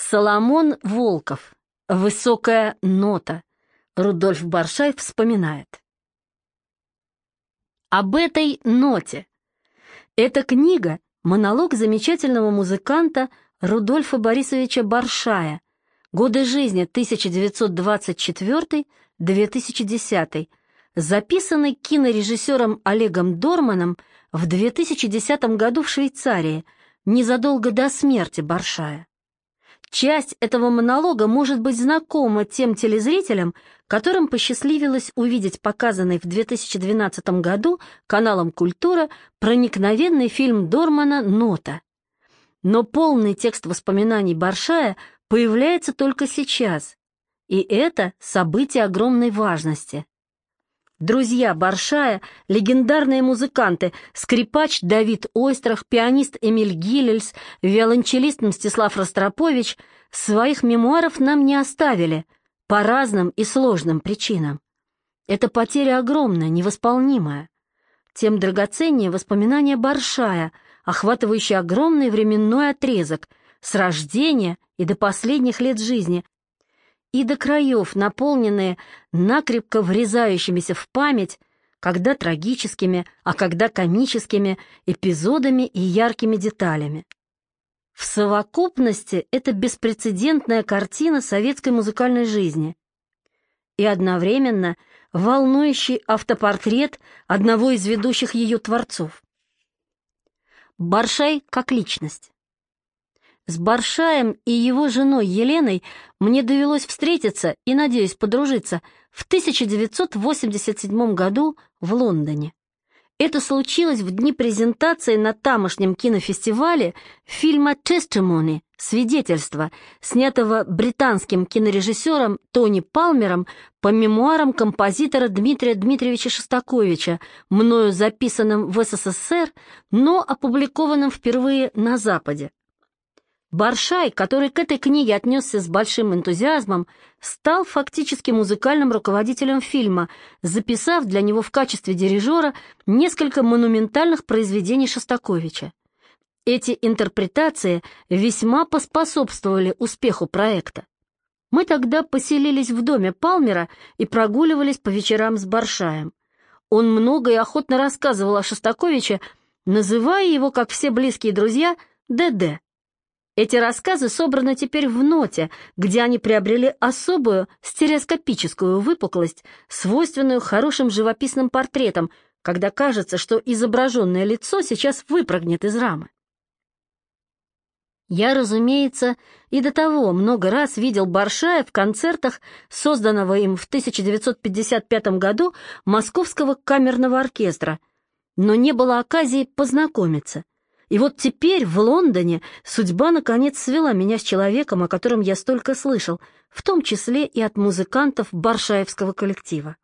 Соломон Волков. Высокая нота. Рудольф Баршай вспоминает. Об этой ноте. Эта книга — монолог замечательного музыканта Рудольфа Борисовича Баршая, годы жизни 1924-2010, записанный кинорежиссером Олегом Дорманом в 2010 году в Швейцарии, незадолго до смерти Баршая. Часть этого монолога может быть знакома тем телезрителям, которым посчастливилось увидеть показанный в 2012 году каналом «Культура» проникновенный фильм Дормана «Нота». Но полный текст воспоминаний Баршая появляется только сейчас, и это событие огромной важности. Друзья Баршая, легендарные музыканты, скрипач Давид Ойстрах, пианист Эмиль Гиллельс, виолончелист Мстислав Ростропович своих мемуаров нам не оставили по разным и сложным причинам. Эта потеря огромная, невосполнимая. Тем драгоценнее воспоминания Баршая, охватывающие огромный временной отрезок с рождения и до последних лет жизни, и до краев наполненные накрепко врезающимися в память, когда трагическими, а когда комическими эпизодами и яркими деталями. В совокупности это беспрецедентная картина советской музыкальной жизни и одновременно волнующий автопортрет одного из ведущих ее творцов. Баршай как личность. С Баршаем и его женой Еленой мне довелось встретиться и, надеюсь, подружиться в 1987 году в Лондоне. Это случилось в дни презентации на тамошнем кинофестивале фильма «Testimony» «Свидетельство», снятого британским кинорежиссером Тони Палмером по мемуарам композитора Дмитрия Дмитриевича Шостаковича, мною записанным в СССР, но опубликованным впервые на Западе. Баршай, который к этой книге отнесся с большим энтузиазмом, стал фактически музыкальным руководителем фильма, записав для него в качестве дирижера несколько монументальных произведений Шостаковича. Эти интерпретации весьма поспособствовали успеху проекта. Мы тогда поселились в доме Палмера и прогуливались по вечерам с Баршаем. Он много и охотно рассказывал о Шостаковиче, называя его, как все близкие друзья, ДД. Эти рассказы собраны теперь в ноте, где они приобрели особую стереоскопическую выпуклость, свойственную хорошим живописным портретам, когда кажется, что изображенное лицо сейчас выпрыгнет из рамы. Я, разумеется, и до того много раз видел Баршая в концертах, созданного им в 1955 году Московского камерного оркестра, но не было оказии познакомиться — и вот теперь в Лондоне судьба наконец свела меня с человеком, о котором я столько слышал, в том числе и от музыкантов Баршаевского коллектива.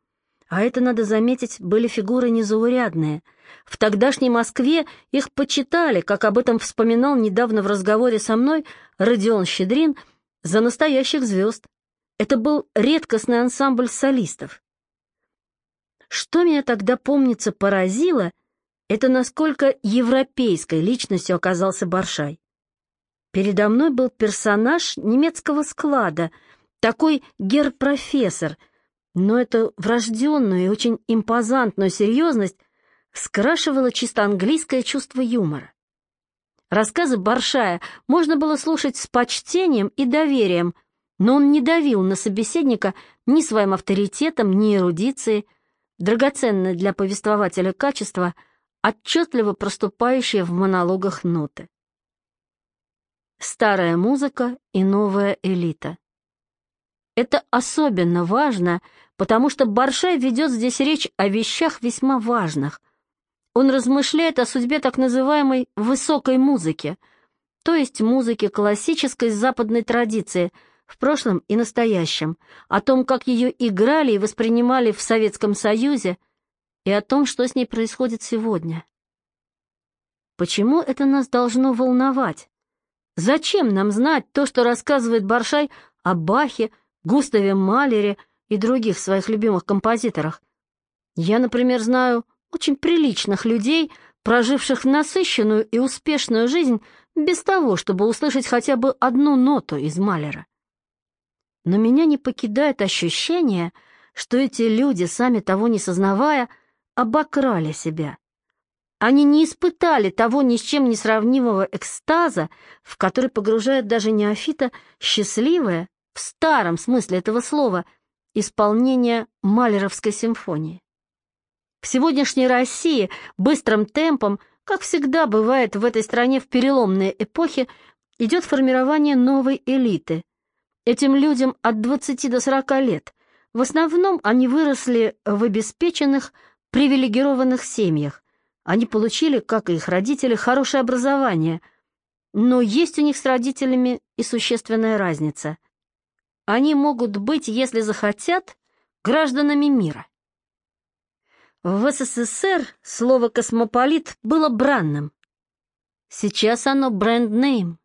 А это, надо заметить, были фигуры незаурядные. В тогдашней Москве их почитали, как об этом вспоминал недавно в разговоре со мной Родион Щедрин, за настоящих звезд. Это был редкостный ансамбль солистов. Что меня тогда, помнится, поразило — это насколько европейской личностью оказался Баршай. Передо мной был персонаж немецкого склада, такой гер-профессор, но эту врожденную и очень импозантную серьезность скрашивало чисто английское чувство юмора. Рассказы Баршая можно было слушать с почтением и доверием, но он не давил на собеседника ни своим авторитетом, ни эрудицией, драгоценное для повествователя качество — отчетливо проступающие в монологах ноты. Старая музыка и новая элита. Это особенно важно, потому что Баршай ведет здесь речь о вещах весьма важных. Он размышляет о судьбе так называемой «высокой музыки», то есть музыки классической западной традиции, в прошлом и настоящем, о том, как ее играли и воспринимали в Советском Союзе – и о том, что с ней происходит сегодня. Почему это нас должно волновать? Зачем нам знать то, что рассказывает Баршай о Бахе, Густаве Малере и других своих любимых композиторах? Я, например, знаю очень приличных людей, проживших насыщенную и успешную жизнь без того, чтобы услышать хотя бы одну ноту из Малера. Но меня не покидает ощущение, что эти люди, сами того не сознавая, обокрали себя. Они не испытали того ни с чем не сравнимого экстаза, в который погружает даже неофита счастливое, в старом смысле этого слова, исполнение Малеровской симфонии. В сегодняшней России быстрым темпом, как всегда бывает в этой стране в переломные эпохи, идет формирование новой элиты. Этим людям от 20 до 40 лет. В основном они выросли в обеспеченных, привилегированных семьях. Они получили, как и их родители, хорошее образование, но есть у них с родителями и существенная разница. Они могут быть, если захотят, гражданами мира. В СССР слово «космополит» было бранным. Сейчас оно бренд-нейм.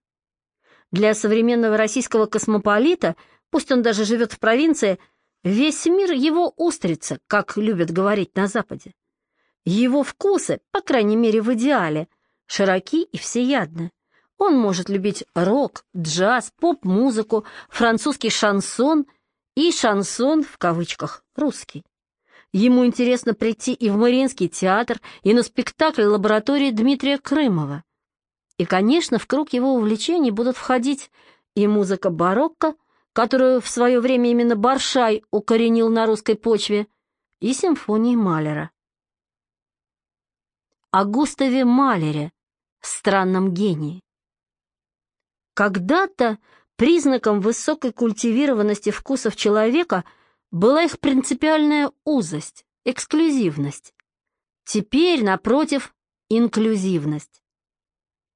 Для современного российского космополита, пусть он даже живет в провинции, весь мир его устрица, как любят говорить на Западе. Его вкусы, по крайней мере в идеале, широки и всеядны. Он может любить рок, джаз, поп-музыку, французский шансон и шансон, в кавычках, русский. Ему интересно прийти и в Мариинский театр, и на спектакль лаборатории Дмитрия Крымова. И, конечно, в круг его увлечений будут входить и музыка барокко, которую в свое время именно Баршай укоренил на русской почве, и симфонии Малера. О Густаве Малере, странном гении. Когда-то признаком высокой культивированности вкусов человека была их принципиальная узость, эксклюзивность. Теперь, напротив, инклюзивность.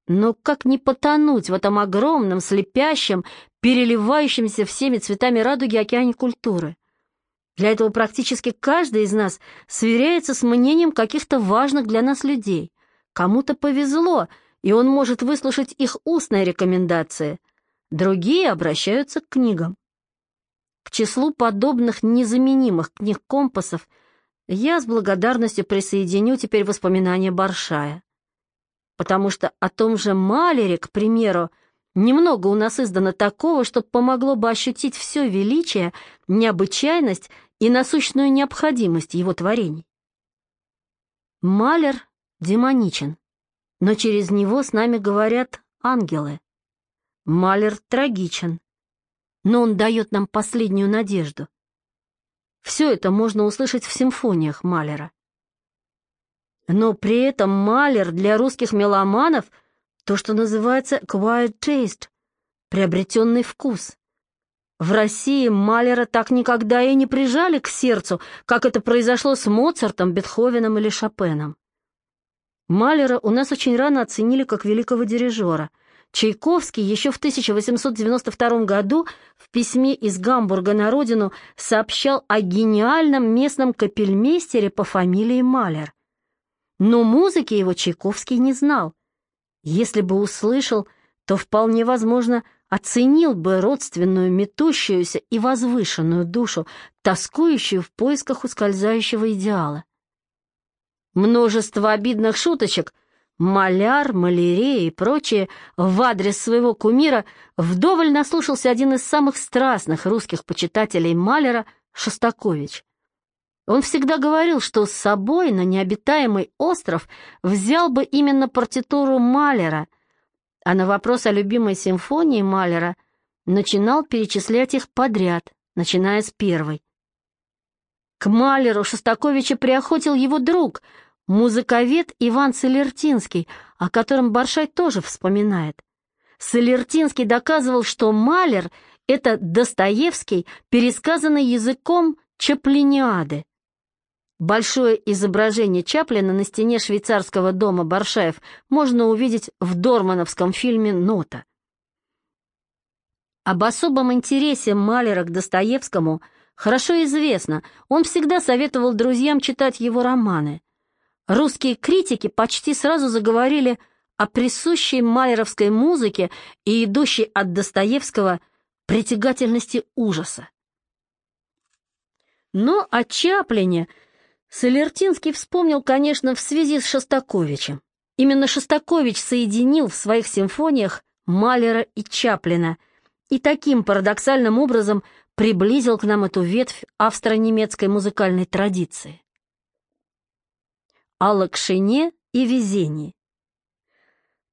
Но как не потонуть в этом огромном, слепящем, переливающемся всеми цветами радуги океане культуры? Для этого практически каждый из нас сверяется с мнением каких-то важных для нас людей. Кому-то повезло — и он может выслушать их устные рекомендации. Другие обращаются к книгам. К числу подобных незаменимых книг-компасов я с благодарностью присоединю теперь воспоминания Баршая. Потому что о том же Малере, к примеру, немного у нас издано такого, что помогло бы ощутить все величие, необычайность и насущную необходимость его творений. Малер демоничен но через него с нами говорят ангелы. Малер трагичен, но он дает нам последнюю надежду. Все это можно услышать в симфониях Малера. Но при этом Малер для русских меломанов то, что называется quiet taste, приобретенный вкус. В России Малера так никогда и не прижали к сердцу, как это произошло с Моцартом, Бетховеном или Шопеном. Малера у нас очень рано оценили как великого дирижера. Чайковский еще в 1892 году в письме из Гамбурга на родину сообщал о гениальном местном капельмейстере по фамилии Малер. Но музыки его Чайковский не знал. Если бы услышал, то вполне возможно оценил бы родственную, метущуюся и возвышенную душу, тоскующую в поисках ускользающего идеала. Множество обидных шуточек, маляр, малярия и прочее в адрес своего кумира вдоволь наслушался один из самых страстных русских почитателей Малера Шостакович. Он всегда говорил, что с собой на необитаемый остров взял бы именно партитуру Малера, а на вопрос о любимой симфонии Малера начинал перечислять их подряд, начиная с первой. К Малеру Шостаковича приохотил его друг, музыковед Иван Солертинский, о котором Баршай тоже вспоминает. Солертинский доказывал, что Малер — это Достоевский, пересказанный языком Чаплиниады. Большое изображение Чаплина на стене швейцарского дома Баршаев можно увидеть в дормановском фильме «Нота». Об особом интересе Малера к Достоевскому – Хорошо известно, он всегда советовал друзьям читать его романы. Русские критики почти сразу заговорили о присущей малеровской музыке и идущей от Достоевского притягательности ужаса. Но о Чаплине Солертинский вспомнил, конечно, в связи с Шостаковичем. Именно Шостакович соединил в своих симфониях Малера и Чаплина и таким парадоксальным образом приблизил к нам эту ветвь австро-немецкой музыкальной традиции. О лакшине и везении.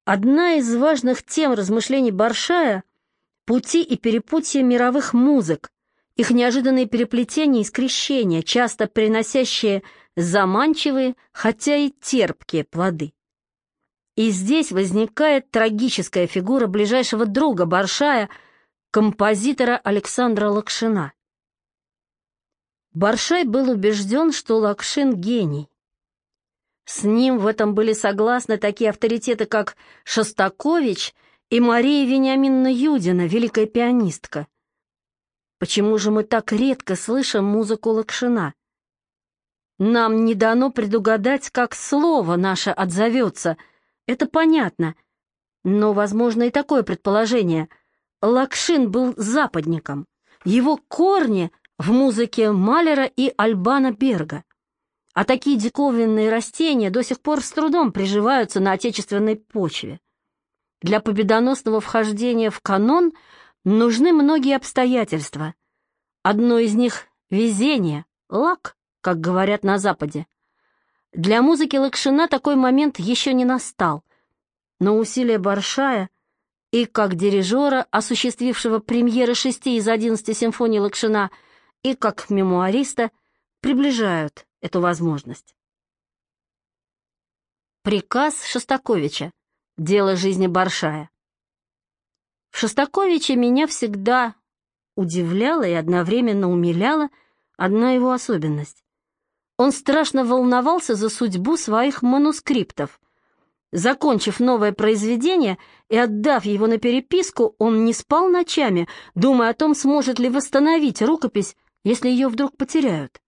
Одна из важных тем размышлений Баршая — пути и перепутья мировых музык, их неожиданные переплетения и скрещения, часто приносящие заманчивые, хотя и терпкие плоды. И здесь возникает трагическая фигура ближайшего друга Баршая, композитора Александра Лакшина. Баршай был убежден, что Лакшин — гений. С ним в этом были согласны такие авторитеты, как Шостакович и Мария Вениаминовна Юдина, великая пианистка. Почему же мы так редко слышим музыку Лакшина? Нам не дано предугадать, как слово наше отзовется. Это понятно. Но возможно и такое предположение. Лакшин был западником. Его корни в музыке Малера и Альбана Берга. А такие диковинные растения до сих пор с трудом приживаются на отечественной почве. Для победоносного вхождения в канон нужны многие обстоятельства. Одно из них — везение, лак — как говорят на Западе. Для музыки Лакшина такой момент еще не настал, но усилия Баршая и как дирижера, осуществившего премьеры шести из одиннадцати симфоний Лакшина, и как мемуариста приближают эту возможность. Приказ Шостаковича. Дело жизни Баршая. В Шостаковиче меня всегда удивляла и одновременно умиляла одна его особенность. Он страшно волновался за судьбу своих манускриптов. Закончив новое произведение и отдав его на переписку, он не спал ночами, думая о том, сможет ли восстановить рукопись, если ее вдруг потеряют.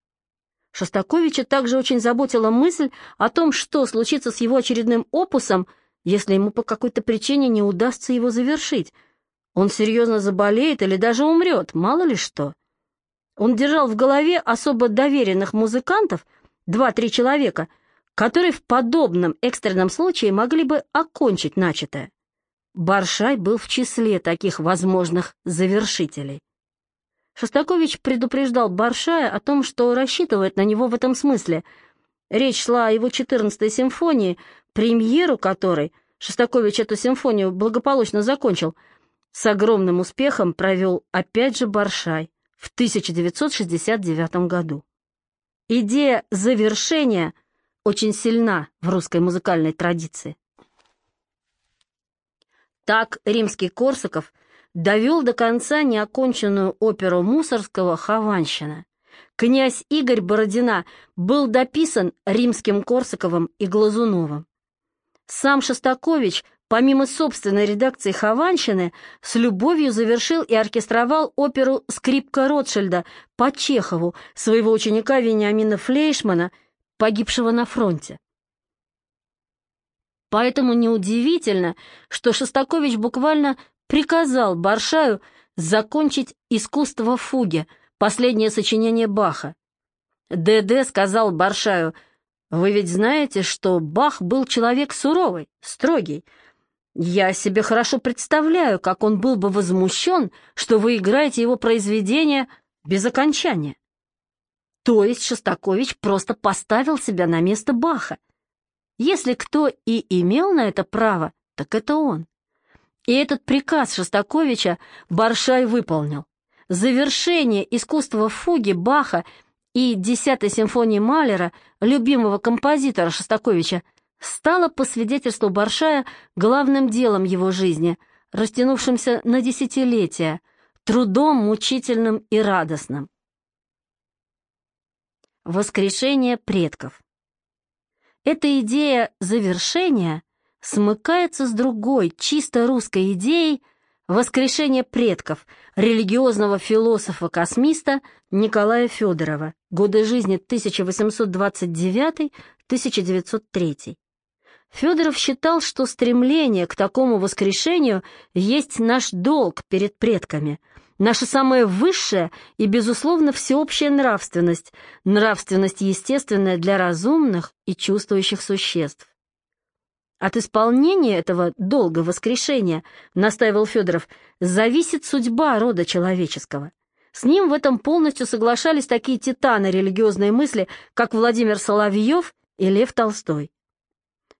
Шостаковича также очень заботила мысль о том, что случится с его очередным опусом, если ему по какой-то причине не удастся его завершить. Он серьезно заболеет или даже умрет, мало ли что. Он держал в голове особо доверенных музыкантов, два-три человека, которые в подобном экстренном случае могли бы окончить начатое. Баршай был в числе таких возможных завершителей. Шостакович предупреждал Баршая о том, что рассчитывает на него в этом смысле. Речь шла о его 14-й симфонии, премьеру которой Шостакович эту симфонию благополучно закончил, с огромным успехом провел опять же Баршай в 1969 году. Идея завершения очень сильна в русской музыкальной традиции. Так римский Корсаков довел до конца неоконченную оперу Мусорского «Хованщина». Князь Игорь Бородина был дописан римским Корсаковым и Глазуновым. Сам Шостакович помимо собственной редакции «Хованщины», с любовью завершил и оркестровал оперу «Скрипка Ротшильда» по Чехову, своего ученика Вениамина Флейшмана, погибшего на фронте. Поэтому неудивительно, что Шостакович буквально приказал Баршаю закончить «Искусство фуги», последнее сочинение Баха. ДД сказал Баршаю, «Вы ведь знаете, что Бах был человек суровый, строгий, я себе хорошо представляю, как он был бы возмущен, что вы играете его произведение без окончания. То есть Шостакович просто поставил себя на место Баха. Если кто и имел на это право, так это он. И этот приказ Шостаковича Баршай выполнил. Завершение искусства фуги Баха и десятой симфонии Малера, любимого композитора Шостаковича, стало, по свидетельству Баршая, главным делом его жизни, растянувшимся на десятилетия, трудом мучительным и радостным. Воскрешение предков. Эта идея завершения смыкается с другой, чисто русской идеей воскрешения предков религиозного философа-космиста Николая Федорова, годы жизни 1829-1903. Федоров считал, что стремление к такому воскрешению есть наш долг перед предками, наша самая высшая и, безусловно, всеобщая нравственность, нравственность естественная для разумных и чувствующих существ. От исполнения этого долга воскрешения, настаивал Федоров, зависит судьба рода человеческого. С ним в этом полностью соглашались такие титаны религиозной мысли, как Владимир Соловьев и Лев Толстой.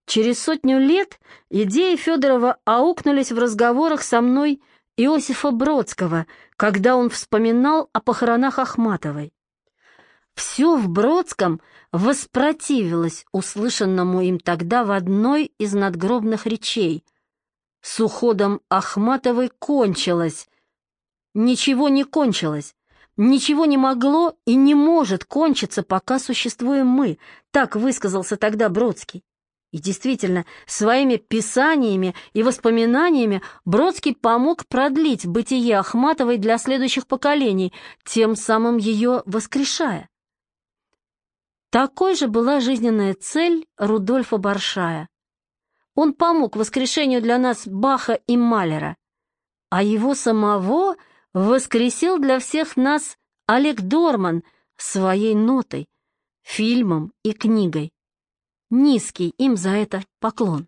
Через сотню лет идеи Федорова аукнулись в разговорах со мной Иосифа Бродского, когда он вспоминал о похоронах Ахматовой. Все в Бродском воспротивилось услышанному им тогда в одной из надгробных речей. С уходом Ахматовой кончилось. Ничего не кончилось. Ничего не могло и не может кончиться, пока существуем мы, так высказался тогда Бродский. И действительно, своими писаниями и воспоминаниями Бродский помог продлить бытие Ахматовой для следующих поколений, тем самым ее воскрешая. Такой же была жизненная цель Рудольфа Баршая. Он помог воскрешению для нас Баха и Малера, а его самого воскресил для всех нас Олег Дорман своей нотой, фильмом и книгой. Низкий им за это поклон.